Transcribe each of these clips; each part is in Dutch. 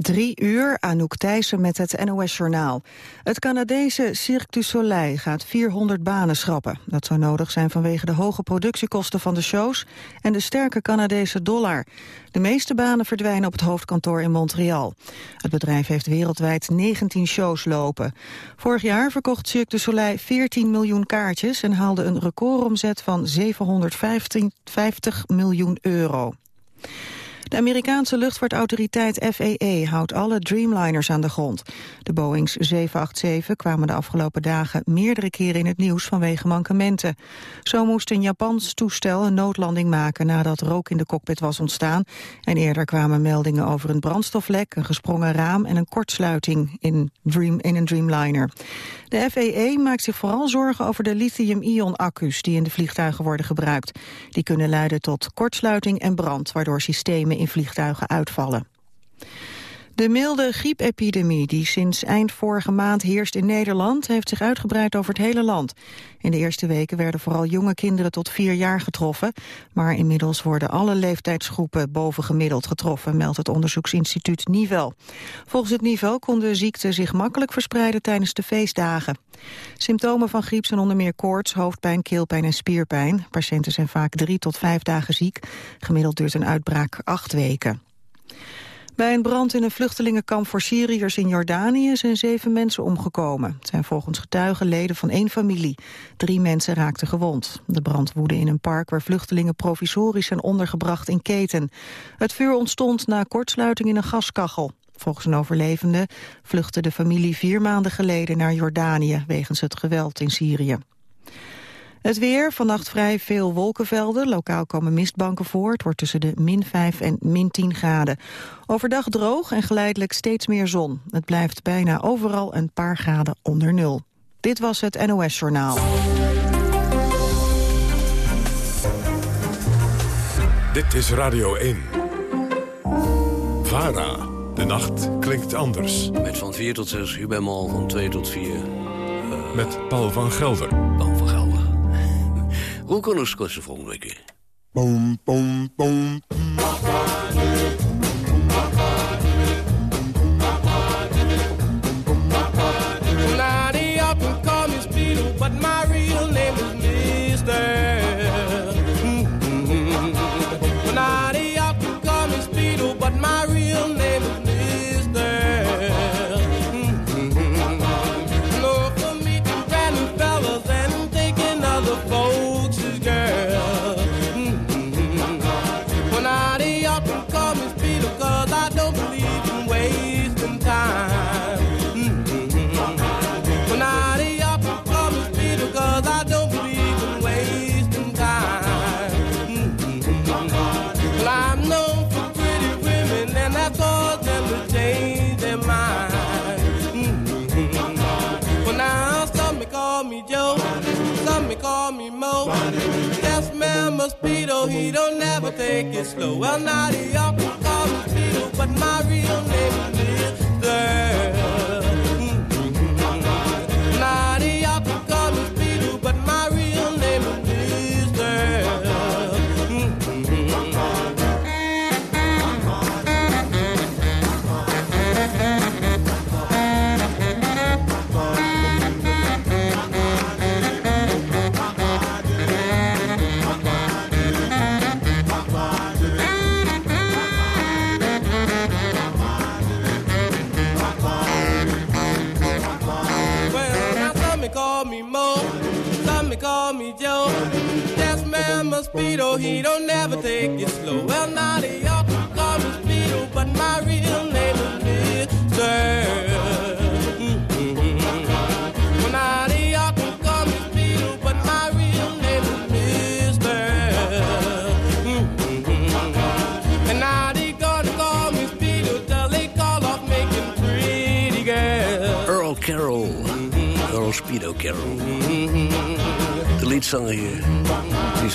Drie uur, Anouk Thijssen met het NOS-journaal. Het Canadese Cirque du Soleil gaat 400 banen schrappen. Dat zou nodig zijn vanwege de hoge productiekosten van de shows... en de sterke Canadese dollar. De meeste banen verdwijnen op het hoofdkantoor in Montreal. Het bedrijf heeft wereldwijd 19 shows lopen. Vorig jaar verkocht Cirque du Soleil 14 miljoen kaartjes... en haalde een recordomzet van 750 miljoen euro. De Amerikaanse luchtvaartautoriteit FAA houdt alle Dreamliners aan de grond. De Boeings 787 kwamen de afgelopen dagen meerdere keren in het nieuws vanwege mankementen. Zo moest een Japans toestel een noodlanding maken nadat rook in de cockpit was ontstaan. En eerder kwamen meldingen over een brandstoflek, een gesprongen raam en een kortsluiting in, een Dreamliner. De FAA maakt zich vooral zorgen over de lithium-ion accu's die in de vliegtuigen worden gebruikt. Die kunnen leiden tot kortsluiting en brand, waardoor systemen in vliegtuigen uitvallen. De milde griepepidemie die sinds eind vorige maand heerst in Nederland... heeft zich uitgebreid over het hele land. In de eerste weken werden vooral jonge kinderen tot vier jaar getroffen... maar inmiddels worden alle leeftijdsgroepen bovengemiddeld getroffen... meldt het onderzoeksinstituut Nivel. Volgens het Nivel kon de ziekte zich makkelijk verspreiden tijdens de feestdagen. Symptomen van griep zijn onder meer koorts, hoofdpijn, keelpijn en spierpijn. Patiënten zijn vaak drie tot vijf dagen ziek. Gemiddeld duurt een uitbraak acht weken. Bij een brand in een vluchtelingenkamp voor Syriërs in Jordanië zijn zeven mensen omgekomen. Het zijn volgens getuigen leden van één familie. Drie mensen raakten gewond. De brand woedde in een park waar vluchtelingen provisorisch zijn ondergebracht in keten. Het vuur ontstond na kortsluiting in een gaskachel. Volgens een overlevende vluchtte de familie vier maanden geleden naar Jordanië wegens het geweld in Syrië. Het weer, vannacht vrij veel wolkenvelden. Lokaal komen mistbanken voor. Het wordt tussen de min 5 en min 10 graden. Overdag droog en geleidelijk steeds meer zon. Het blijft bijna overal een paar graden onder nul. Dit was het NOS Journaal. Dit is Radio 1. VARA. De nacht klinkt anders. Met van 4 tot 6, u bent al van 2 tot 4. Uh... Met Paul van Gelder. Gelder. Hoe kan ons Mosquito, he don't never take it slow. Well, now the often call Mosquito, but my real name is Mister.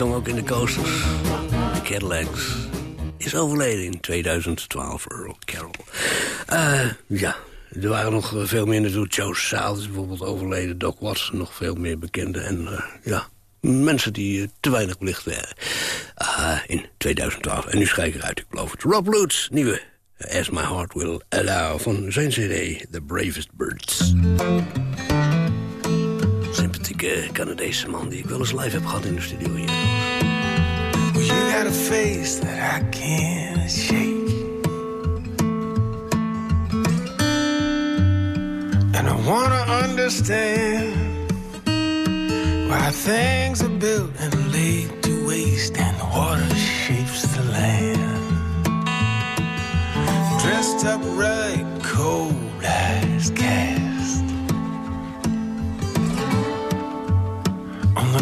Zong ook in de coasters. De Cadillacs. Is overleden in 2012, Earl Carroll. Uh, ja, er waren nog veel meer natuurlijk. Joe is bijvoorbeeld overleden. Doc Watson nog veel meer bekende. En uh, ja, mensen die uh, te weinig belicht werden. in 2012. En nu schrijf ik eruit, ik beloof het. Rob Lutz, nieuwe As My Heart Will Allow van zijn cd The Bravest Birds. Sympathieke Canadese man die ik wel eens live heb gehad in de studio hier. You got a face that I can't shake. And I wanna understand why things are built and laid to waste and the water shapes the land. Dressed up right, cold as cast.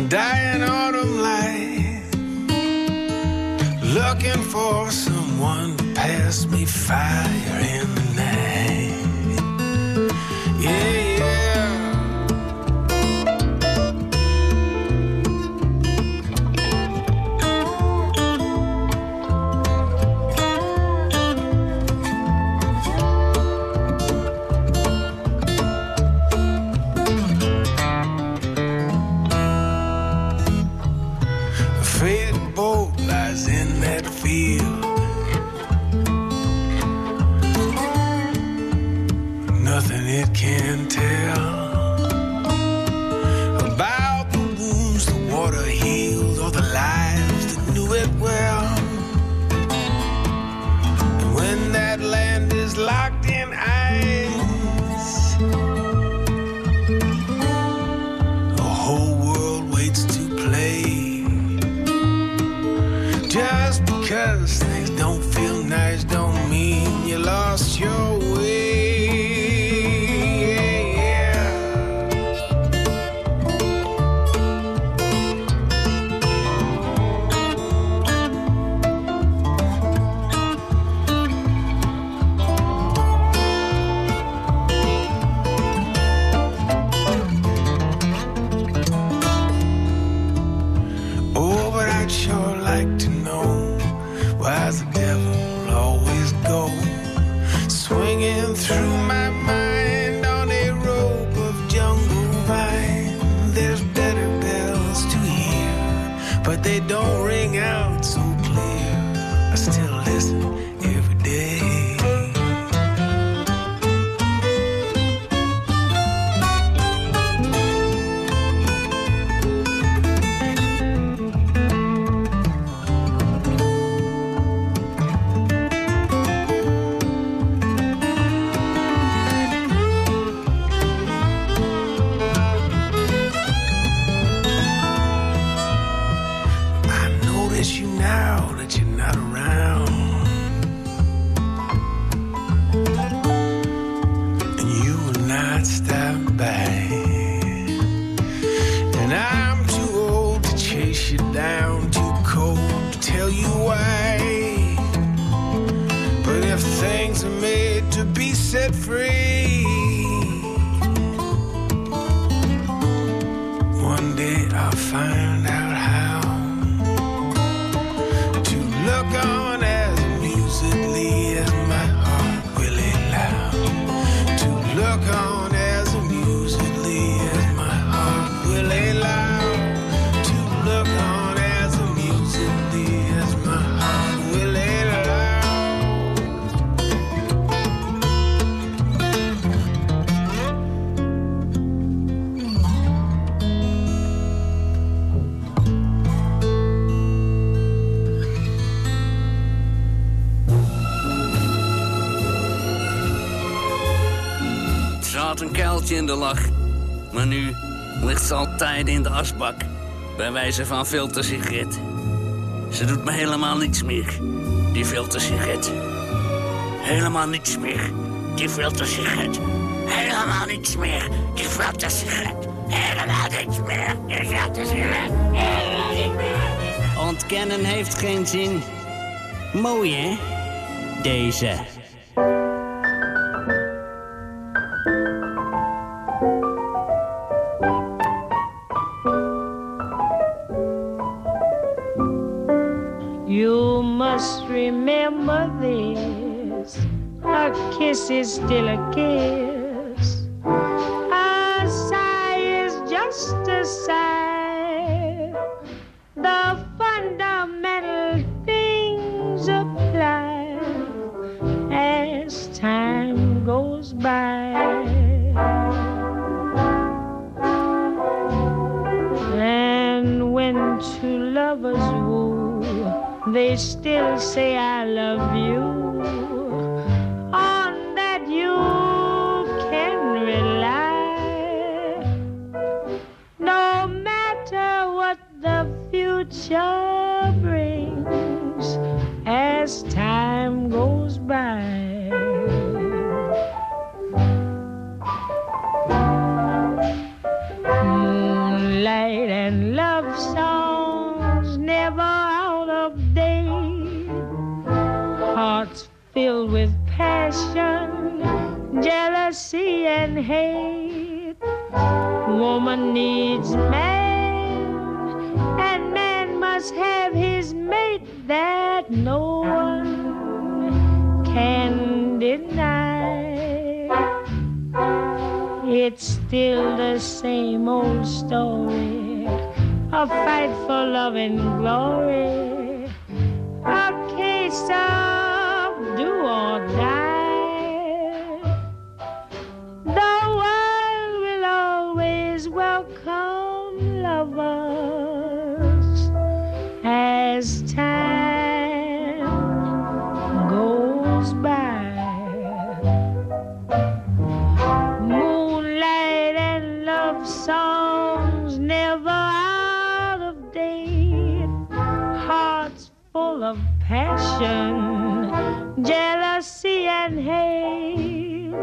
Dying autumn light, looking for someone to pass me fire in in de lach. Maar nu ligt ze al tijden in de asbak. Bij wijze van filtersigaret. Ze doet me helemaal niets meer. Die filtersigaret. Helemaal niets meer. Die filtersigaret. Helemaal niets meer. Die filtersigaret. Helemaal niets meer. Die filtersigaret. Helemaal niets meer. Ontkennen heeft geen zin. Mooi, hè? Deze. Is still a kiss. Passion, jealousy, and hate.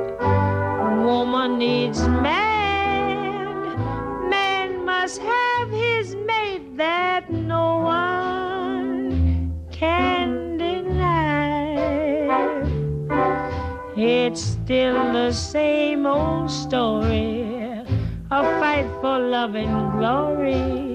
Woman needs man, man must have his mate that no one can deny. It's still the same old story, a fight for love and glory,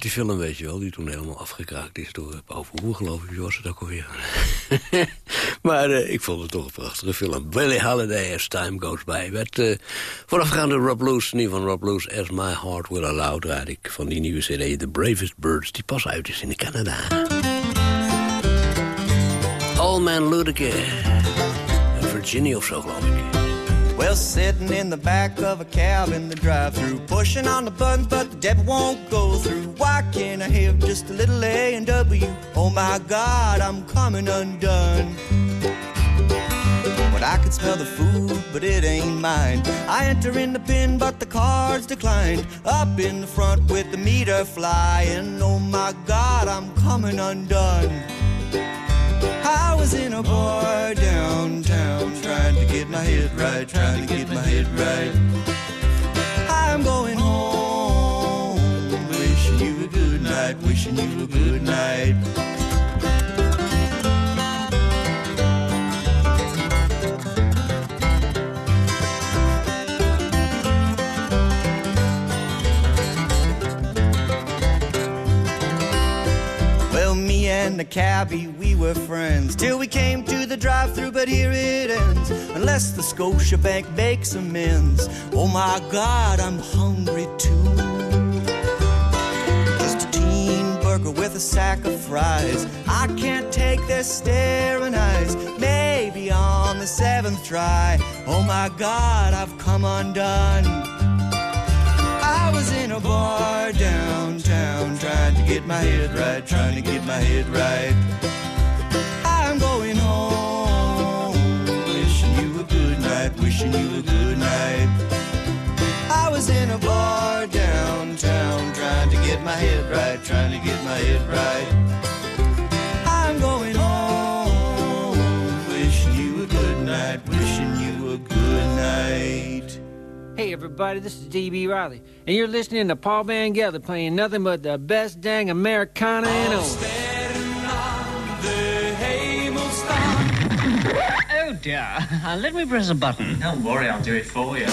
Die film, weet je wel, die toen helemaal afgekraakt is door Paul geloof ik, was het ook alweer. maar eh, ik vond het toch een prachtige film. Billie Holiday, As Time Goes By. Werd uh, voorafgaande Rob Loose, niet van Rob Loose, As My Heart Will Allow, draad ik van die nieuwe cd, The Bravest Birds, die pas uit is in Canada. All Man Ludica. Virginia of zo, geloof ik. Well, sitting in the back of a cab in the drive-through, pushing on the buttons, but the debit won't go through. Why can't I have just a little A and W? Oh my God, I'm coming undone. But I can smell the food, but it ain't mine. I enter in the pin, but the card's declined. Up in the front with the meter flying. Oh my God, I'm coming undone. I was in a bar downtown, trying to get my head right, trying to get my head right. I'm going home, wishing you a good night, wishing you a good night. And the cabbie, we were friends till we came to the drive-through, but here it ends. Unless the Scotia Bank makes amends. Oh my God, I'm hungry too. Just a teen burger with a sack of fries. I can't take their staring eyes. Maybe on the seventh try. Oh my God, I've come undone. I was in a bar downtown, trying to get my head right, trying to get my head right. I'm going home, wishing you a good night, wishing you a good night. I was in a bar downtown, trying to get my head right, trying to get my head right. Hey everybody, this is DB Riley, and you're listening to Paul Van Gelder playing nothing but the best dang Americana in Oh dear, uh, let me press a button. Don't worry, I'll do it for you.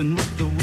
And with the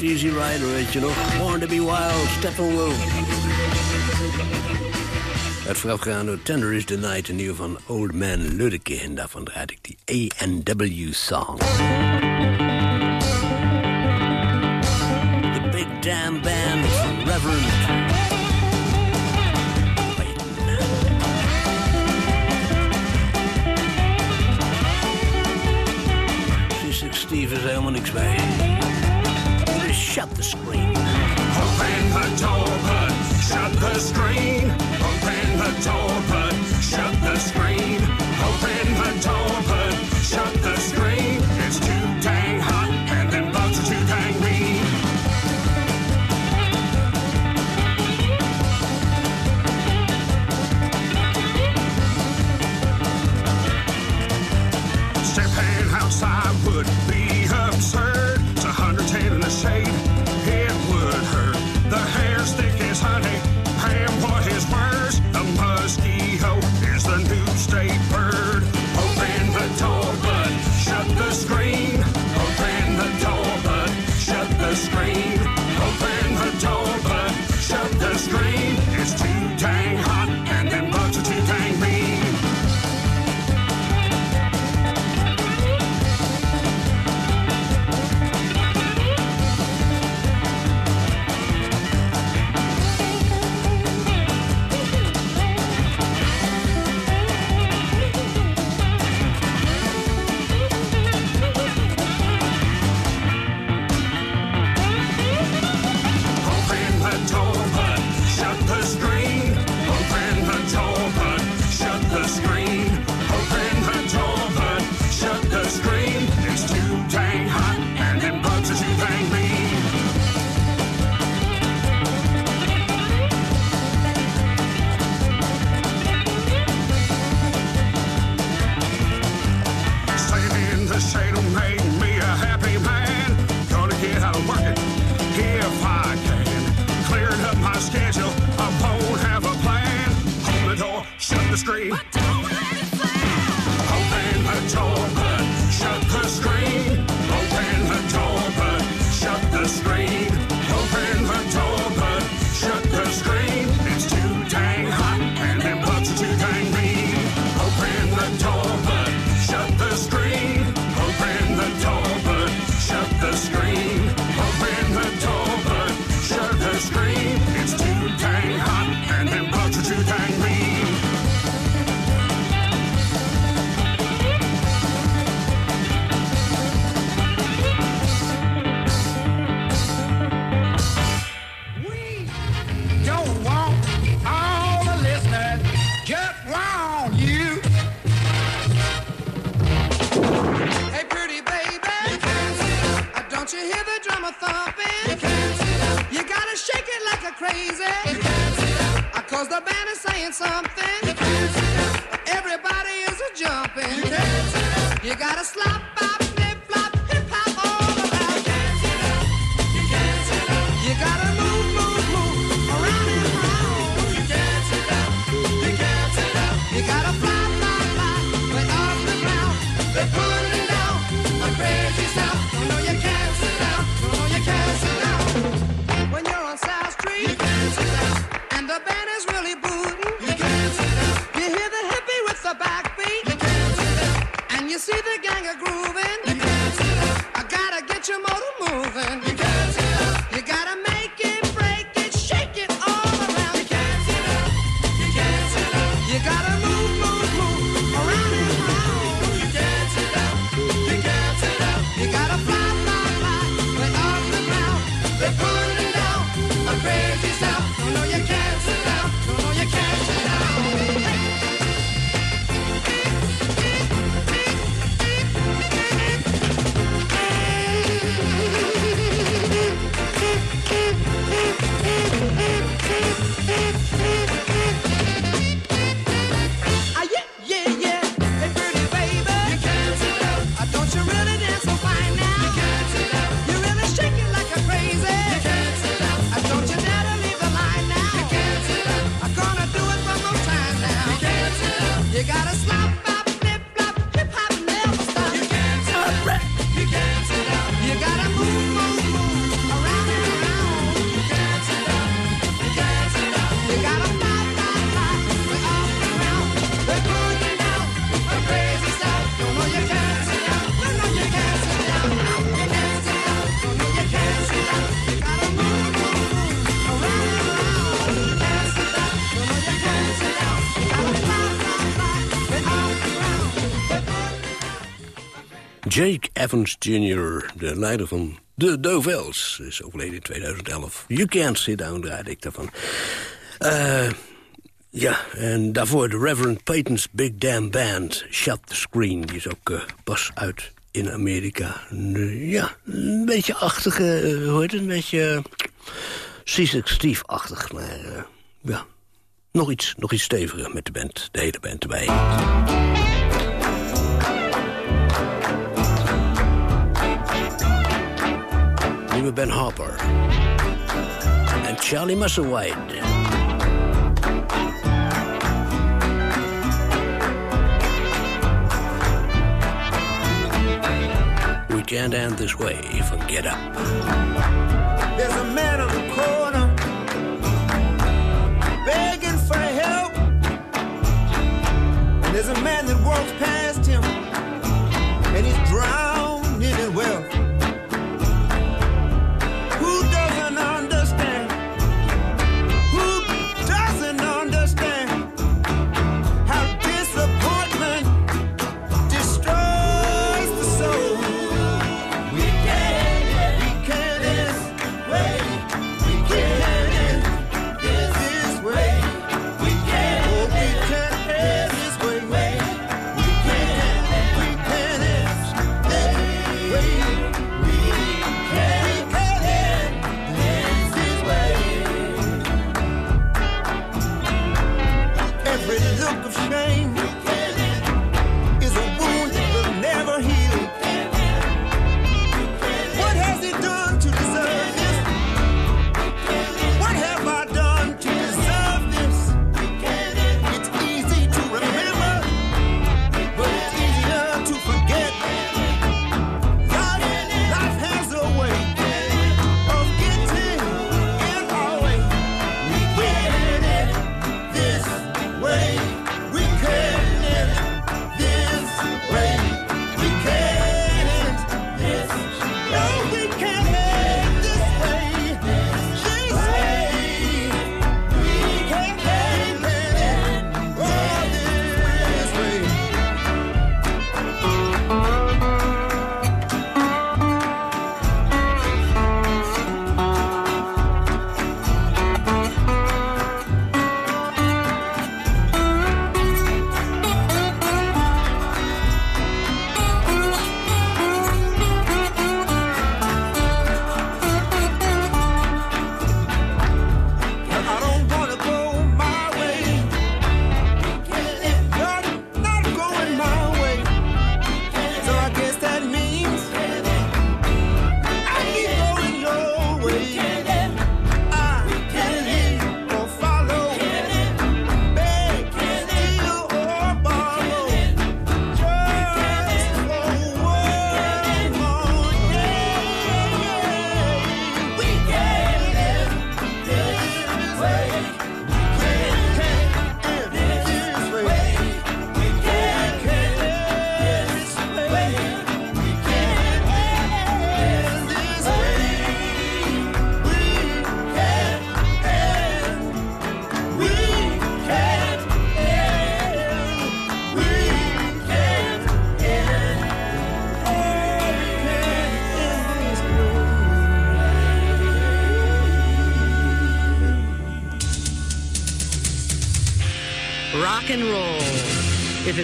what Easy Rider is, you know. Born to be wild, Steppenwolf. Het voorafgaande Tender is the Night, een nieuw van Old Man Ludeke. En daarvan draad ik die A&W-song. The Big Damn Band van Reverend... Steve is helemaal niks bij shut the screen. Open the door, but shut the screen. Open the door, but shut the screen. schedule. I won't have a plan. Hold the door, shut the screen. something. Jake Evans Jr., de leider van de Dovels, is overleden in 2011. You Can't Sit Down, draaide ik daarvan. Eh, ja, en daarvoor de Reverend Peyton's Big Damn Band, Shut the Screen. Die is ook eh, pas uit in Amerika. Ja, een beetje achter uh, eh, het, een beetje uh, Steve-achtig. Maar ja, nog iets, nog iets steviger met de band, de hele band erbij. Charlie with Ben Harper and Charlie Musselwhite. We can't end this way if we get up. There's a man on the corner begging for help. and There's a man that walks past.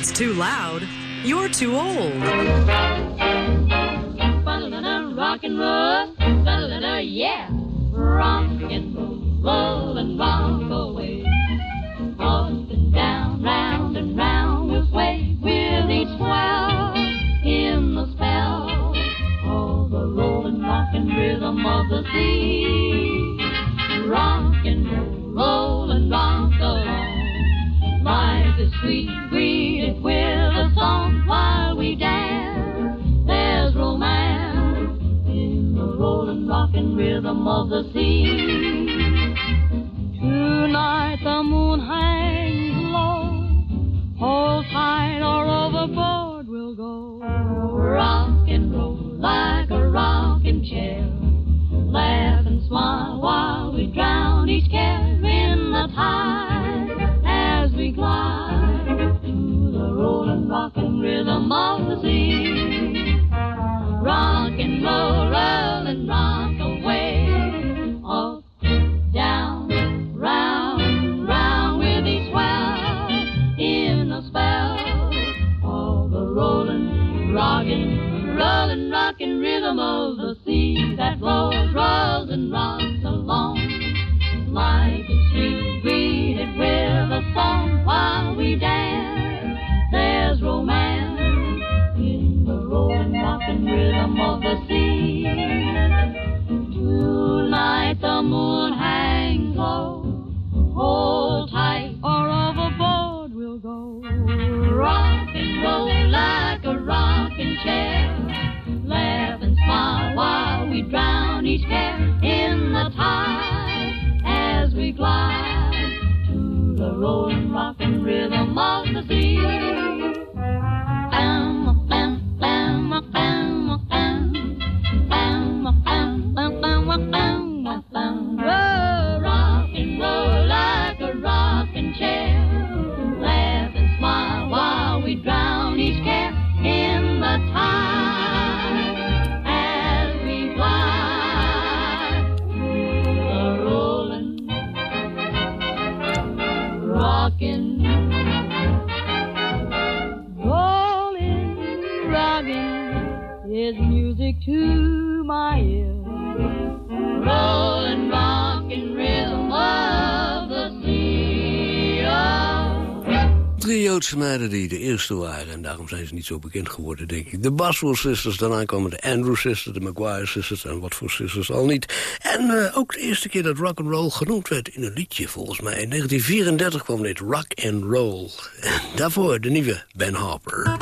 It's too loud, you're too old. Sweet, greeted with a song while we dance. There's romance in the rolling rock and rhythm of the sea. Tonight the moon of the sea. Rock and roll meiden die de eerste waren. En daarom zijn ze niet zo bekend geworden, denk ik. De Baswell Sisters, daarna kwamen de Andrew Sisters, de Maguire Sisters... en wat voor sisters al niet. En eh, ook de eerste keer dat rock and roll genoemd werd in een liedje, volgens mij. In 1934 kwam dit rock and roll. En daarvoor de nieuwe Ben Harper.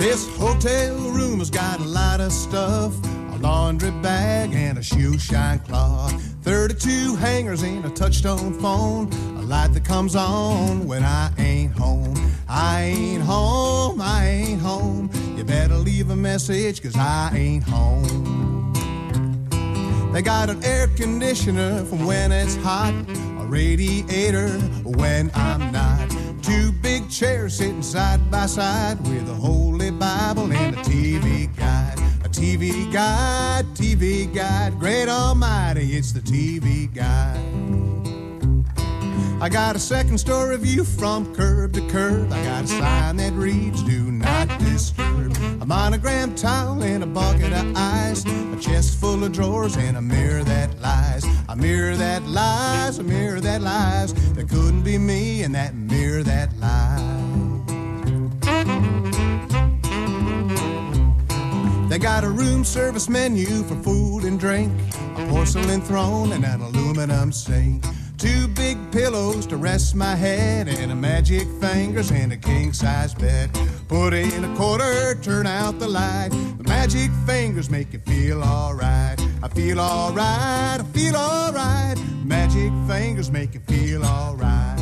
This hotel room has got a lot of stuff a laundry bag a shoe shine cloth. 32 hangers and a touchtone phone. A light that comes on when I ain't home. I ain't home, I ain't home. You better leave a message, cause I ain't home. They got an air conditioner from when it's hot, a radiator when I'm not. Two big chairs sitting side by side with a holy Bible and a TV guide. TV guide, TV guide, great almighty, it's the TV guide. I got a second story view from curb to curb. I got a sign that reads, Do not disturb. A monogram towel and a bucket of ice. A chest full of drawers and a mirror that lies. A mirror that lies, a mirror that lies. There couldn't be me in that mirror that lies. They got a room service menu for food and drink, a porcelain throne and an aluminum sink. Two big pillows to rest my head, and a magic fingers and a king size bed. Put in a quarter, turn out the light. The magic fingers make you feel alright. I feel alright, I feel alright. Magic fingers make you feel alright.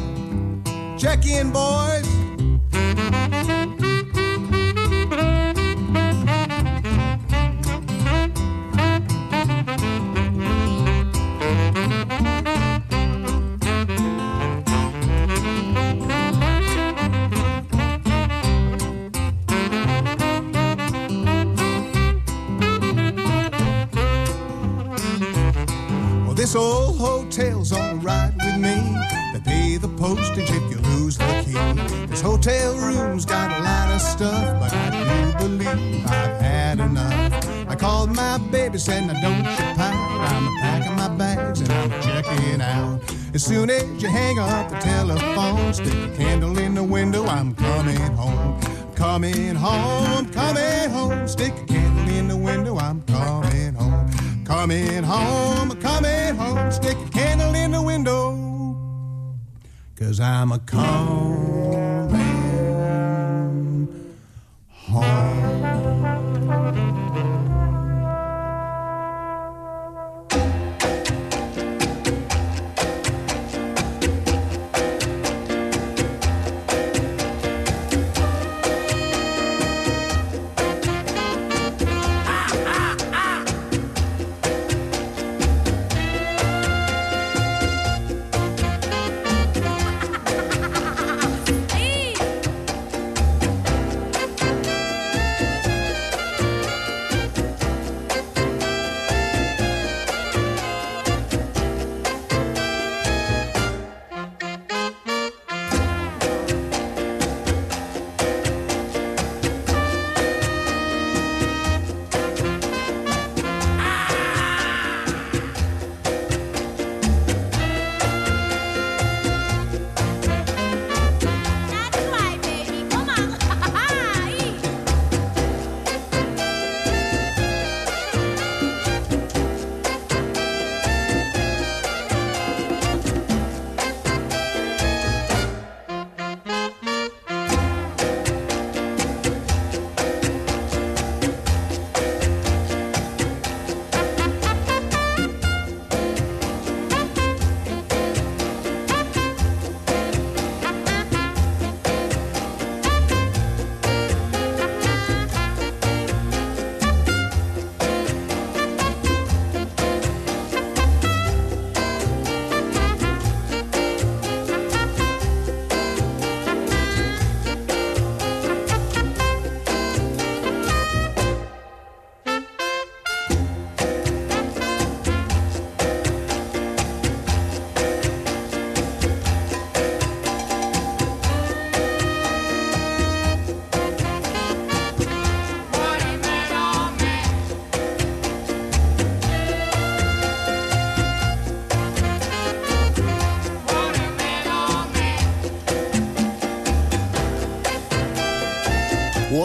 Check in, boys. Me. They pay the postage if you lose the key. This hotel room's got a lot of stuff, but I do believe I've had enough. I called my baby, said, now don't you pout. I'm packing my bags and I'm checking out. As soon as you hang up the telephone, stick a candle in the window, I'm coming home. Coming home, coming home. Stick a candle in the window, I'm coming home. Coming home, coming home. Stick a candle in the window. Cause I'm a coming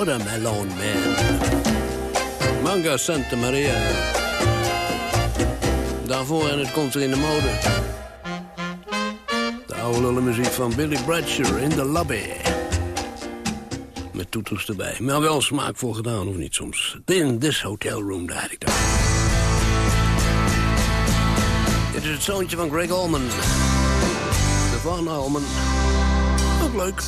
Watermelon Man. Manga Santa Maria. Daarvoor en het komt er in de mode. De oude lulle muziek van Billy Bradshaw in de lobby. Met toeters erbij. Maar wel smaakvol gedaan, of niet soms. In this hotel room, daar ik dat. Dit is het zoontje van Greg Allman. Van Allman. Ook leuk.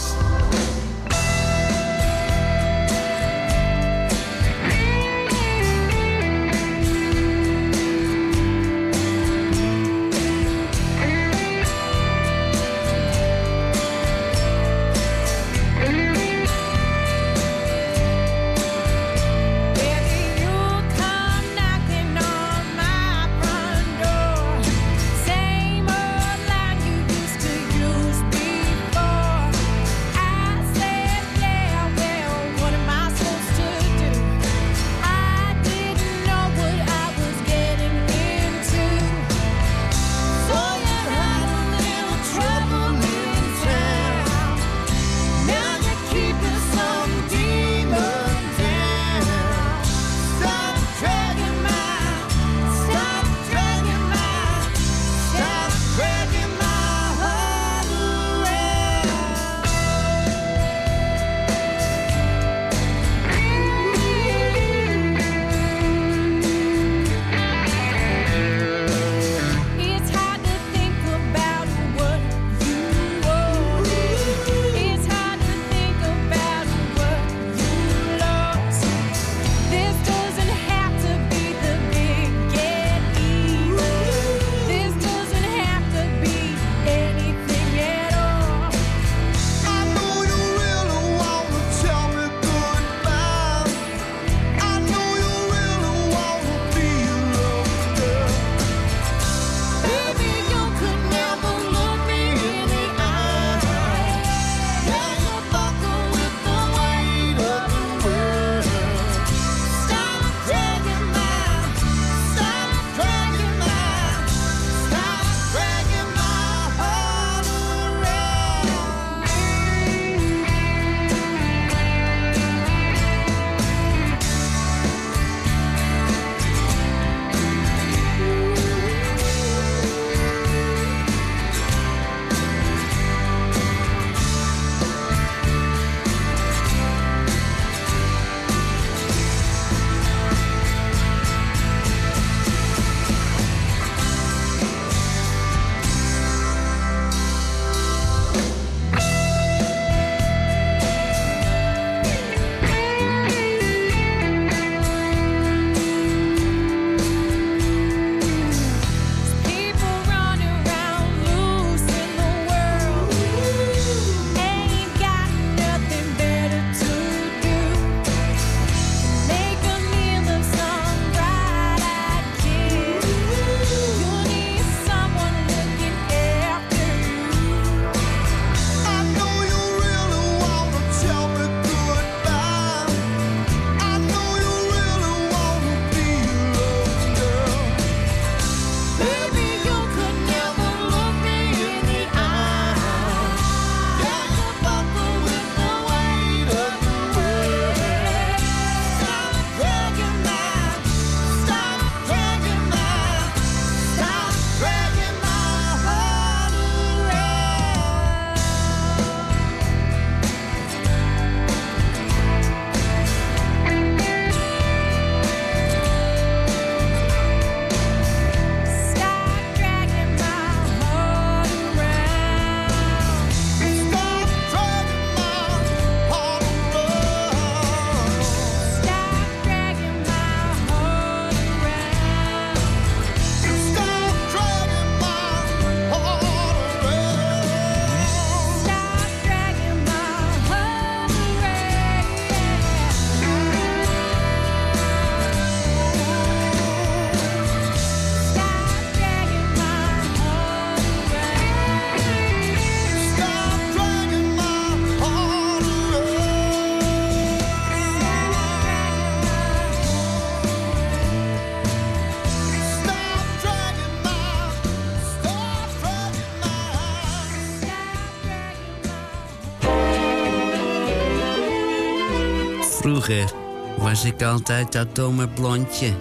Was ik altijd dat domme blondje.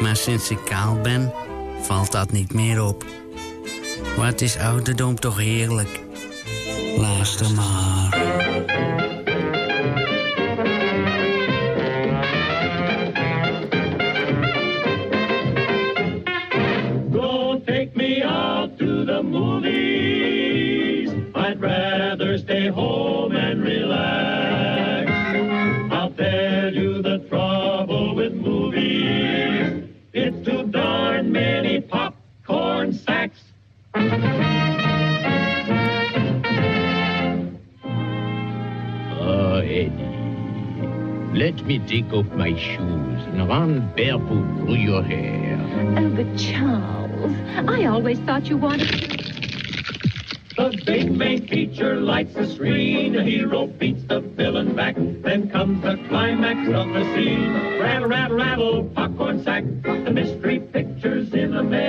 Maar sinds ik kaal ben, valt dat niet meer op. Wat is ouderdom toch heerlijk. Luister maar. Let me take off my shoes and run barefoot through your hair. Oh, but Charles, I always thought you wanted. to... The big main feature lights the screen. A hero beats the villain back. Then comes the climax of the scene. Rattle, rattle, rattle, popcorn sack. The mystery picture's in a mess.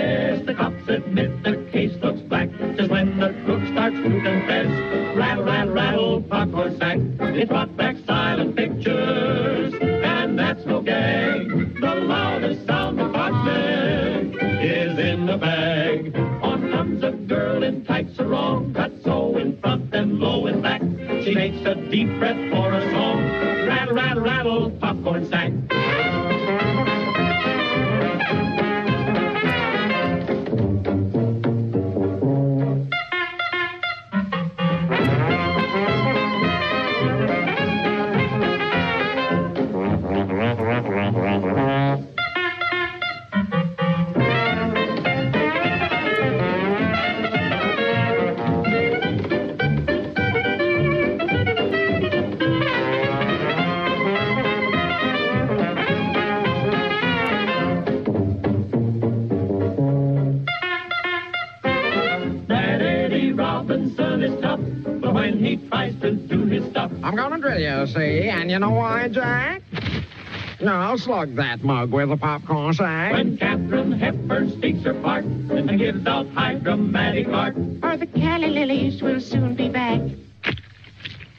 Mug with a popcorn sack. when Catherine Hepburn speaks her part and gives out high dramatic art, Or the calla lilies will soon be back.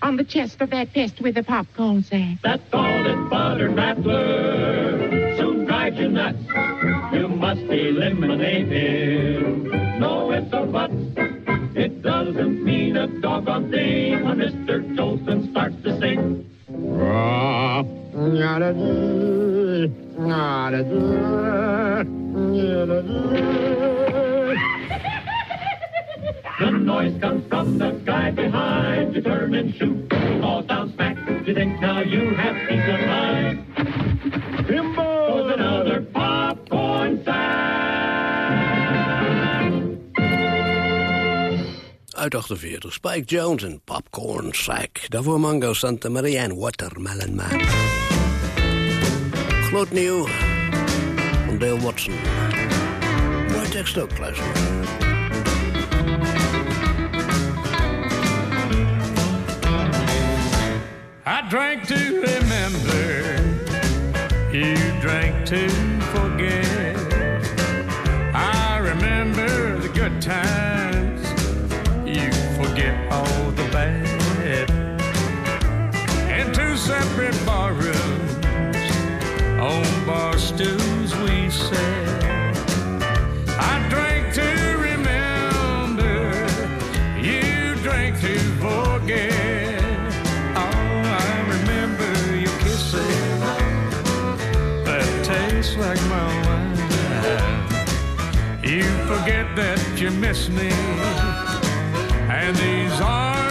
On the chest of that pest with the popcorn sack. that solid buttered rattler soon drives you nuts. You must eliminate him. No ifs or buts. It doesn't mean a doggone thing when Mr. Jolson starts to sing. Ah, yada-doo. The noise comes from the guy behind. And shoot. Falls down smack. You think now you have peace of mind. Bimbo! Goes another popcorn sack. Uit 48, Spike Jones en Popcorn Sack. Daarvoor Mango Santa Maria en Watermelon Man. Gloednieuw Dale Watson. Luister. I drank to remember, you drank to forget. I drank to remember, you drank to forget. Oh, I remember your kisses that taste like my wine. You forget that you miss me, and these arms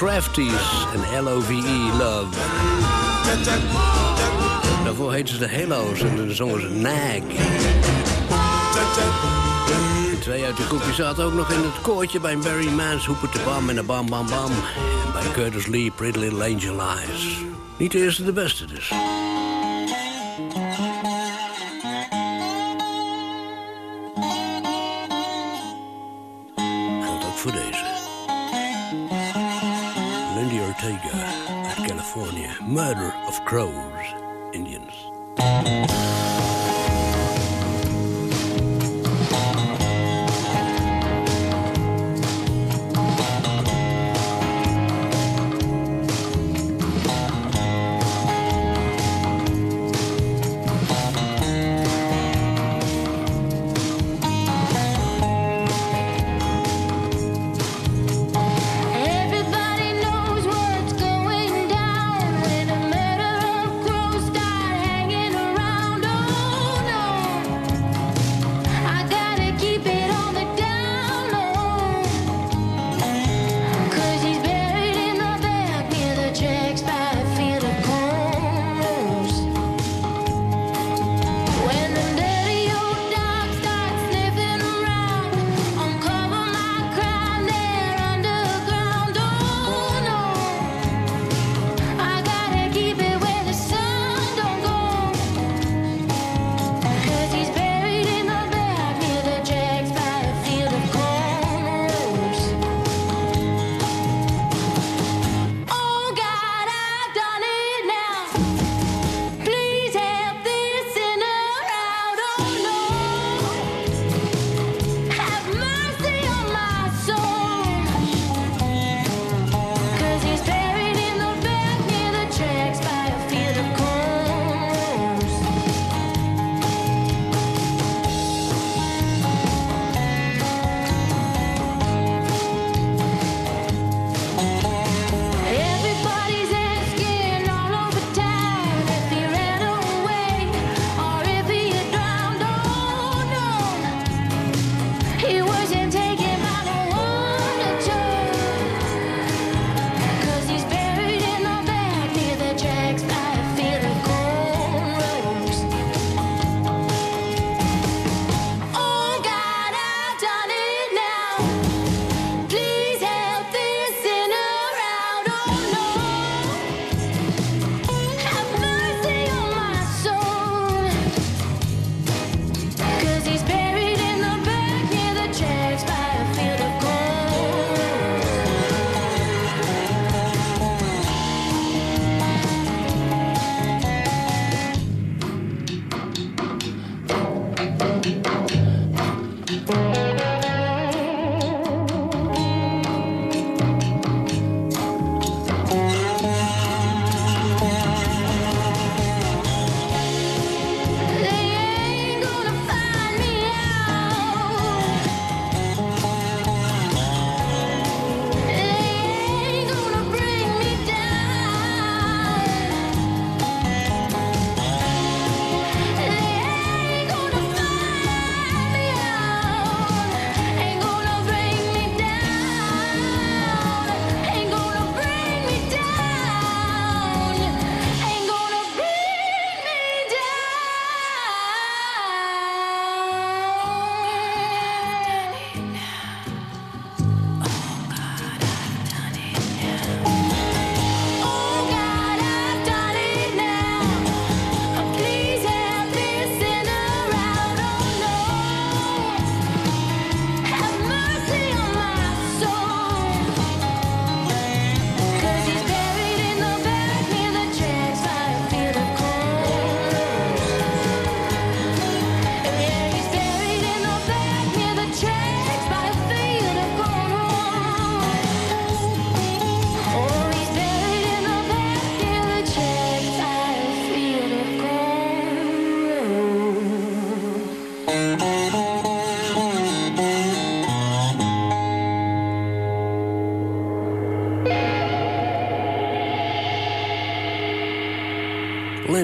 Crafties en L-O-V-E, Love. Daarvoor heette ze de Halo's en dan zong ze Nag. Twee uit de groepje zaten ook nog in het koortje bij Barry Mans, Hoepen te Bam en de Bam Bam Bam. En bij Curtis Lee, Pretty Little Angel Eyes. Niet de eerste, de beste dus. murder of crows.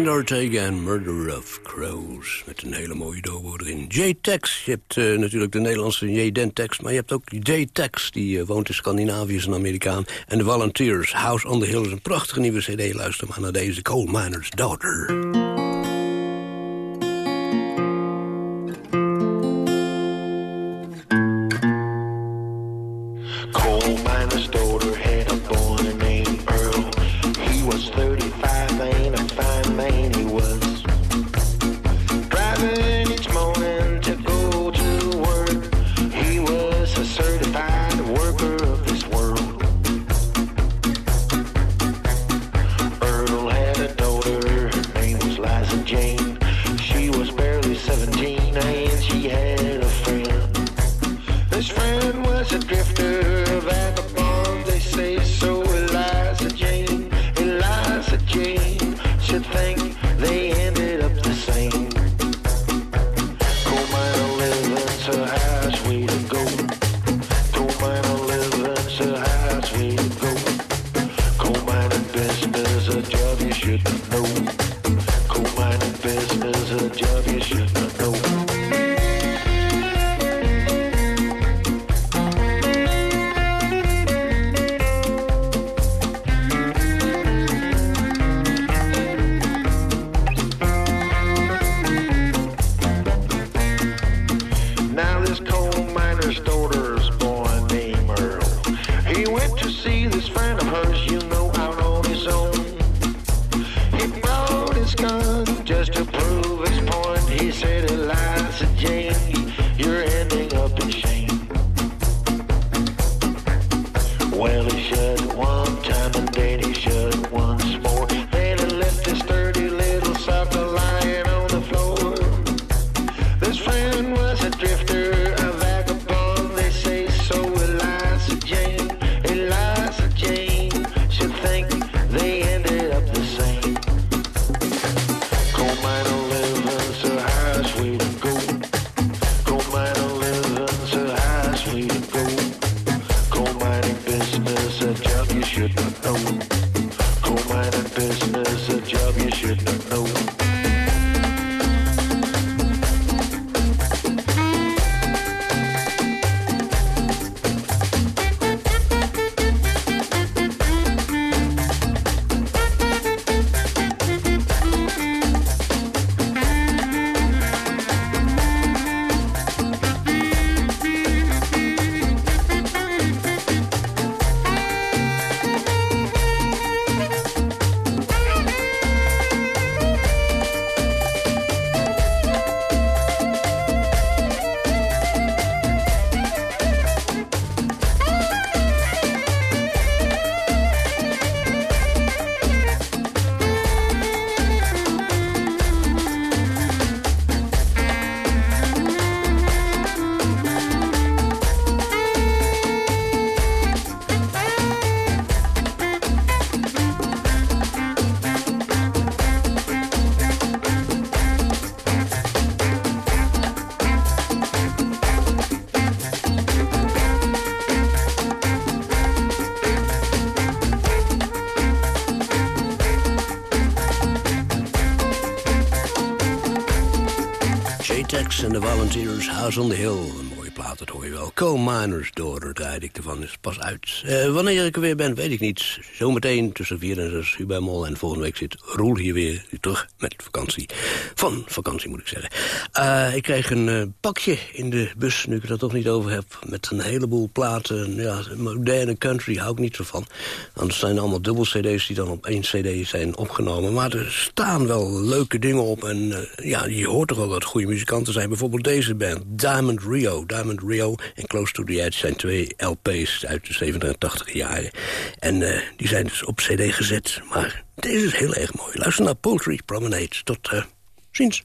Ortega en Murder of Crows. Met een hele mooie dobo erin. J-Tex, je hebt eh, natuurlijk de Nederlandse J. Dentex... maar je hebt ook J-Tex, die eh, woont in Scandinavië, is een Amerikaan. En de Volunteers, House on the Hill is een prachtige nieuwe cd. Luister maar naar deze Coal Miner's Daughter. En de Volunteers, House on the Hill. Dat hoor je wel. Coal Miners Daughter draaide ik ervan, is pas uit. Eh, wanneer ik er weer ben, weet ik niet. Zometeen tussen 4 en 6 uur bij Mol. En volgende week zit Roel hier weer terug met vakantie. Van vakantie, moet ik zeggen. Eh, ik kreeg een eh, pakje in de bus, nu ik het er toch niet over heb... met een heleboel platen. Ja, moderne country hou ik niet zo van. Want het zijn allemaal dubbel cd's die dan op één cd zijn opgenomen. Maar er staan wel leuke dingen op. En ja, je hoort toch wel dat goede muzikanten zijn. Bijvoorbeeld deze band, Diamond Rio. Diamond En Close to the Edge zijn twee LP's uit de 70 en 80 jaren. En eh, die zijn dus op cd gezet. Maar deze is heel erg mooi. Luister naar Poultry Promenade. Tot eh, ziens.